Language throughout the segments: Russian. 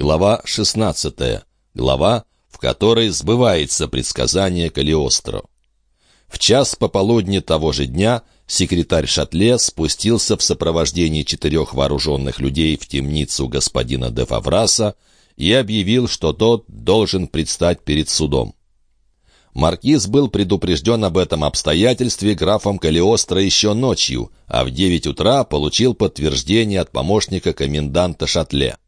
Глава 16. Глава, в которой сбывается предсказание Калиостро. В час пополудни того же дня секретарь Шатле спустился в сопровождении четырех вооруженных людей в темницу господина де Фавраса и объявил, что тот должен предстать перед судом. Маркиз был предупрежден об этом обстоятельстве графом Калиостро еще ночью, а в девять утра получил подтверждение от помощника коменданта Шатле.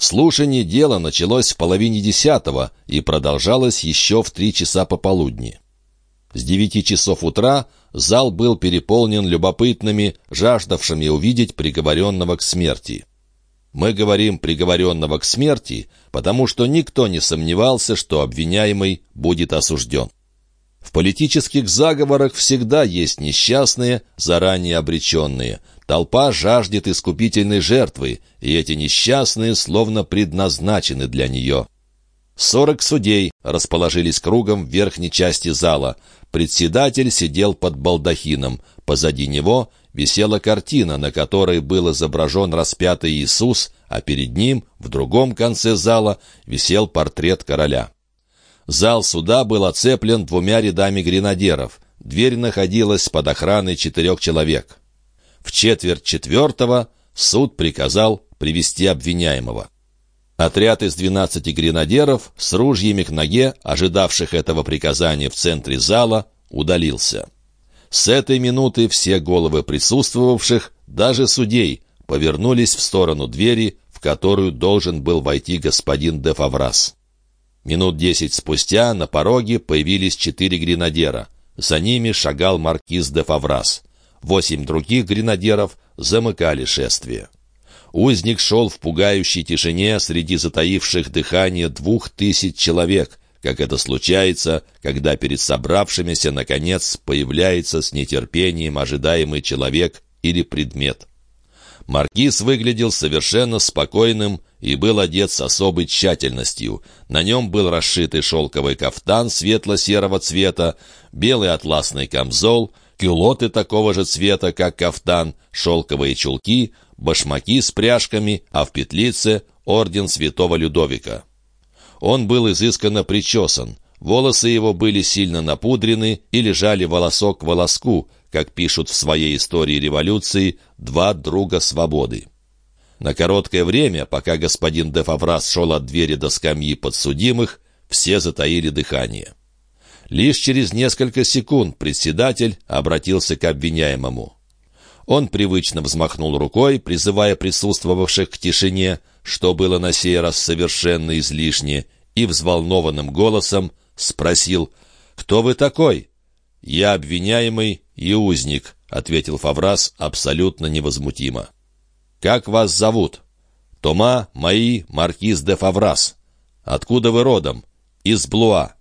Слушание дела началось в половине десятого и продолжалось еще в три часа пополудни. С девяти часов утра зал был переполнен любопытными, жаждавшими увидеть приговоренного к смерти. Мы говорим «приговоренного к смерти», потому что никто не сомневался, что обвиняемый будет осужден. В политических заговорах всегда есть несчастные, заранее обреченные. Толпа жаждет искупительной жертвы, и эти несчастные словно предназначены для нее. Сорок судей расположились кругом в верхней части зала. Председатель сидел под балдахином. Позади него висела картина, на которой был изображен распятый Иисус, а перед ним, в другом конце зала, висел портрет короля. Зал суда был оцеплен двумя рядами гренадеров. Дверь находилась под охраной четырех человек. В четверть четвертого суд приказал привести обвиняемого. Отряд из двенадцати гренадеров с ружьями к ноге, ожидавших этого приказания в центре зала, удалился. С этой минуты все головы присутствовавших, даже судей, повернулись в сторону двери, в которую должен был войти господин де Фаврас. Минут десять спустя на пороге появились четыре гренадера. За ними шагал маркиз де Фаврас. Восемь других гренадеров замыкали шествие. Узник шел в пугающей тишине среди затаивших дыхание двух тысяч человек, как это случается, когда перед собравшимися, наконец, появляется с нетерпением ожидаемый человек или предмет. Маркиз выглядел совершенно спокойным и был одет с особой тщательностью. На нем был расшитый шелковый кафтан светло-серого цвета, белый атласный камзол, кюлоты такого же цвета, как кафтан, шелковые чулки, башмаки с пряжками, а в петлице — орден святого Людовика. Он был изысканно причесан. Волосы его были сильно напудрены и лежали волосок к волоску, как пишут в своей истории революции «два друга свободы». На короткое время, пока господин де Фаврас шел от двери до скамьи подсудимых, все затаили дыхание. Лишь через несколько секунд председатель обратился к обвиняемому. Он привычно взмахнул рукой, призывая присутствовавших к тишине, что было на сей раз совершенно излишне, и взволнованным голосом спросил «Кто вы такой?» «Я обвиняемый и узник», — ответил Фаврас абсолютно невозмутимо. «Как вас зовут?» «Тома Маи Маркиз де Фаврас». «Откуда вы родом?» «Из Блуа».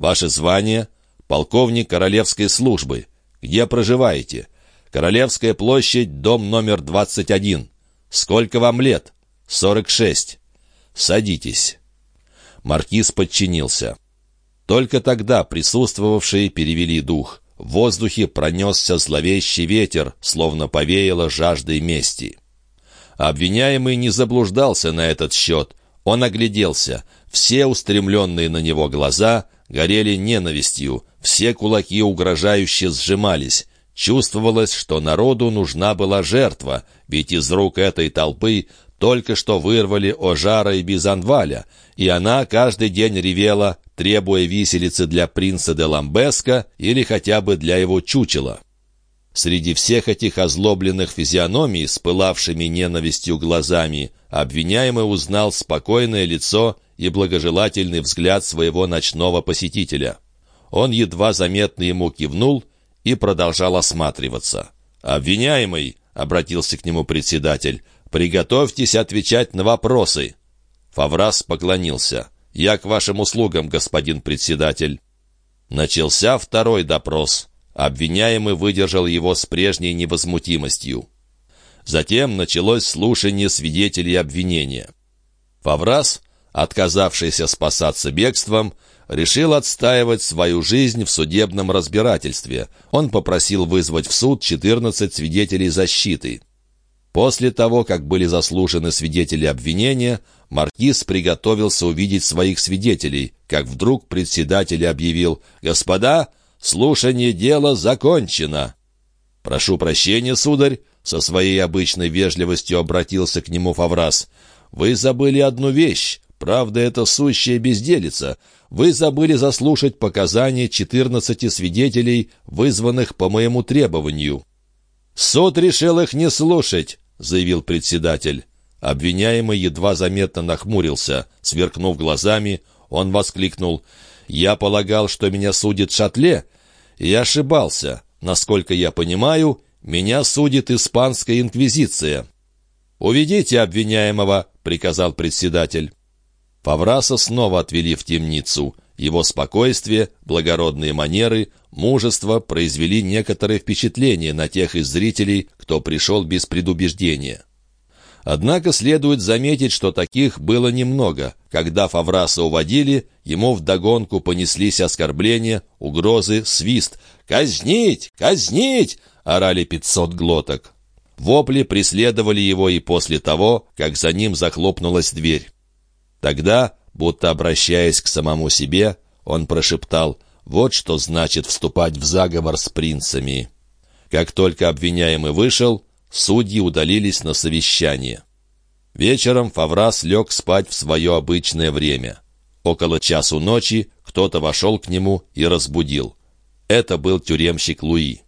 «Ваше звание?» «Полковник Королевской службы». «Где проживаете?» «Королевская площадь, дом номер 21». «Сколько вам лет?» «Сорок шесть». «Садитесь». Маркиз подчинился. Только тогда присутствовавшие перевели дух. В воздухе пронесся зловещий ветер, словно повеяло жаждой мести. Обвиняемый не заблуждался на этот счет. Он огляделся. Все устремленные на него глаза горели ненавистью, все кулаки угрожающе сжимались. Чувствовалось, что народу нужна была жертва, ведь из рук этой толпы только что вырвали Ожара и Бизанваля, и она каждый день ревела, требуя виселицы для принца де Ламбеска или хотя бы для его чучела. Среди всех этих озлобленных физиономий с пылавшими ненавистью глазами обвиняемый узнал спокойное лицо и благожелательный взгляд своего ночного посетителя. Он едва заметно ему кивнул и продолжал осматриваться. «Обвиняемый», — обратился к нему председатель, «Приготовьтесь отвечать на вопросы». Фаврас поклонился. «Я к вашим услугам, господин председатель». Начался второй допрос. Обвиняемый выдержал его с прежней невозмутимостью. Затем началось слушание свидетелей обвинения. Фаврас, отказавшийся спасаться бегством, решил отстаивать свою жизнь в судебном разбирательстве. Он попросил вызвать в суд 14 свидетелей защиты. После того, как были заслужены свидетели обвинения, маркиз приготовился увидеть своих свидетелей, как вдруг председатель объявил «Господа, слушание дела закончено!» «Прошу прощения, сударь», — со своей обычной вежливостью обратился к нему Фаврас. «Вы забыли одну вещь. Правда, это сущая безделица. Вы забыли заслушать показания четырнадцати свидетелей, вызванных по моему требованию». «Суд решил их не слушать», — заявил председатель. Обвиняемый едва заметно нахмурился. Сверкнув глазами, он воскликнул. «Я полагал, что меня судит Шатле, и ошибался. Насколько я понимаю, меня судит Испанская Инквизиция». «Уведите обвиняемого», — приказал председатель. Фавраса снова отвели в темницу. Его спокойствие, благородные манеры, мужество произвели некоторое впечатление на тех из зрителей, кто пришел без предубеждения. Однако следует заметить, что таких было немного. Когда Фавраса уводили, ему вдогонку понеслись оскорбления, угрозы, свист. «Казнить! Казнить!» — орали пятьсот глоток. Вопли преследовали его и после того, как за ним захлопнулась дверь. Тогда, будто обращаясь к самому себе, он прошептал «Вот что значит вступать в заговор с принцами». Как только обвиняемый вышел, судьи удалились на совещание. Вечером Фаврас лег спать в свое обычное время. Около часу ночи кто-то вошел к нему и разбудил. Это был тюремщик Луи.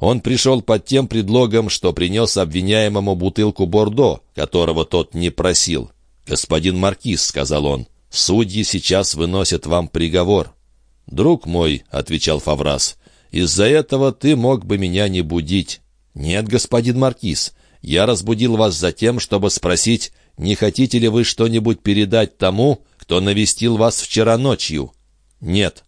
Он пришел под тем предлогом, что принес обвиняемому бутылку Бордо, которого тот не просил. «Господин Маркиз», — сказал он, — «судьи сейчас выносят вам приговор». «Друг мой», — отвечал Фаврас, — «из-за этого ты мог бы меня не будить». «Нет, господин Маркиз, я разбудил вас за тем, чтобы спросить, не хотите ли вы что-нибудь передать тому, кто навестил вас вчера ночью?» «Нет».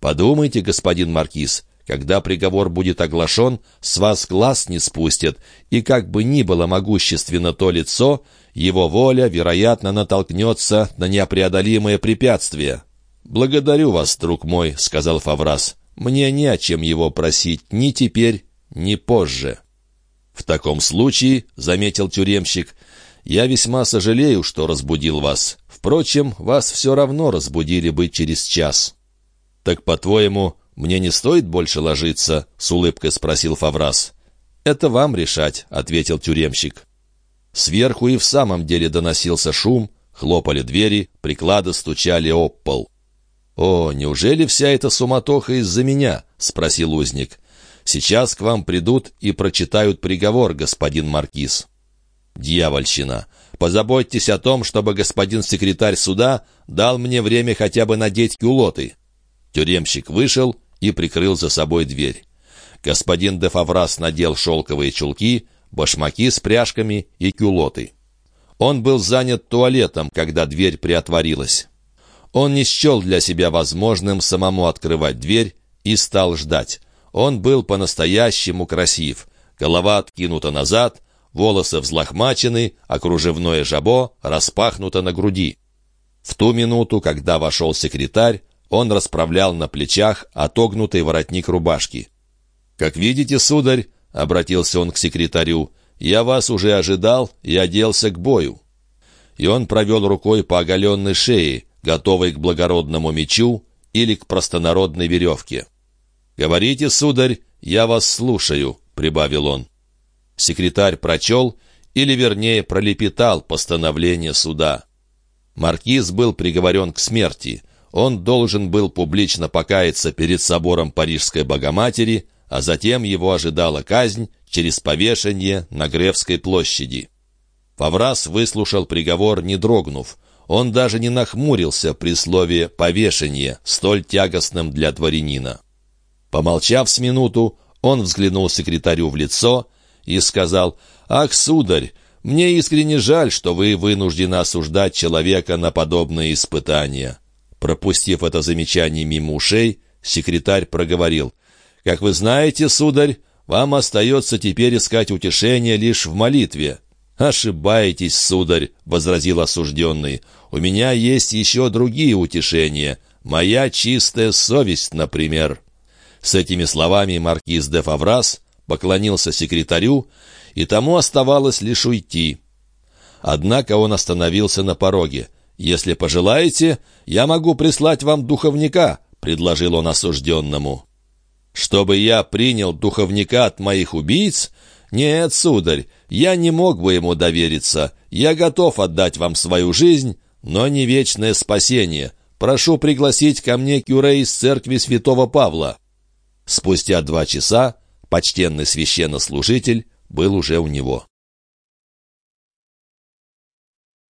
«Подумайте, господин Маркиз, когда приговор будет оглашен, с вас глаз не спустят, и как бы ни было могущественно то лицо, его воля, вероятно, натолкнется на непреодолимое препятствие. «Благодарю вас, друг мой», — сказал Фаврас. «Мне не о чем его просить ни теперь, ни позже». «В таком случае», — заметил тюремщик, — «я весьма сожалею, что разбудил вас. Впрочем, вас все равно разбудили бы через час». «Так, по-твоему, мне не стоит больше ложиться?» — с улыбкой спросил Фаврас. «Это вам решать», — ответил тюремщик. Сверху и в самом деле доносился шум, хлопали двери, приклады стучали об пол. «О, неужели вся эта суматоха из-за меня?» — спросил узник. «Сейчас к вам придут и прочитают приговор, господин Маркиз». «Дьявольщина! Позаботьтесь о том, чтобы господин секретарь суда дал мне время хотя бы надеть кюлоты». Тюремщик вышел и прикрыл за собой дверь. Господин де Фаврас надел шелковые чулки, башмаки с пряжками и кюлоты. Он был занят туалетом, когда дверь приотворилась. Он не счел для себя возможным самому открывать дверь и стал ждать. Он был по-настоящему красив. Голова откинута назад, волосы взлохмачены, а жабо распахнуто на груди. В ту минуту, когда вошел секретарь, он расправлял на плечах отогнутый воротник рубашки. «Как видите, сударь, — обратился он к секретарю, — «я вас уже ожидал и оделся к бою». И он провел рукой по оголенной шее, готовой к благородному мечу или к простонародной веревке. «Говорите, сударь, я вас слушаю», — прибавил он. Секретарь прочел, или, вернее, пролепетал постановление суда. Маркиз был приговорен к смерти. Он должен был публично покаяться перед собором Парижской Богоматери — а затем его ожидала казнь через повешение на Гревской площади. Фаврас выслушал приговор, не дрогнув. Он даже не нахмурился при слове «повешение», столь тягостном для дворянина. Помолчав с минуту, он взглянул секретарю в лицо и сказал «Ах, сударь, мне искренне жаль, что вы вынуждены осуждать человека на подобные испытания». Пропустив это замечание мимо ушей, секретарь проговорил как вы знаете, сударь, вам остается теперь искать утешение лишь в молитве». «Ошибаетесь, сударь», — возразил осужденный. «У меня есть еще другие утешения. Моя чистая совесть, например». С этими словами маркиз де Фаврас поклонился секретарю, и тому оставалось лишь уйти. Однако он остановился на пороге. «Если пожелаете, я могу прислать вам духовника», — предложил он осужденному. «Чтобы я принял духовника от моих убийц? Нет, сударь, я не мог бы ему довериться. Я готов отдать вам свою жизнь, но не вечное спасение. Прошу пригласить ко мне кюре из церкви святого Павла». Спустя два часа почтенный священнослужитель был уже у него.